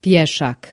pieszak.